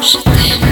实在。